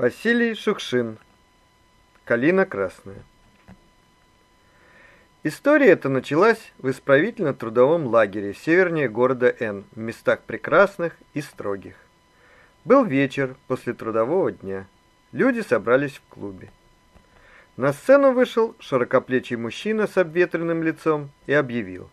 Василий Шукшин. Калина красная. История эта началась в исправительно-трудовом лагере севернее города Н, в местах прекрасных и строгих. Был вечер после трудового дня. Люди собрались в клубе. На сцену вышел широкоплечий мужчина с обветренным лицом и объявил: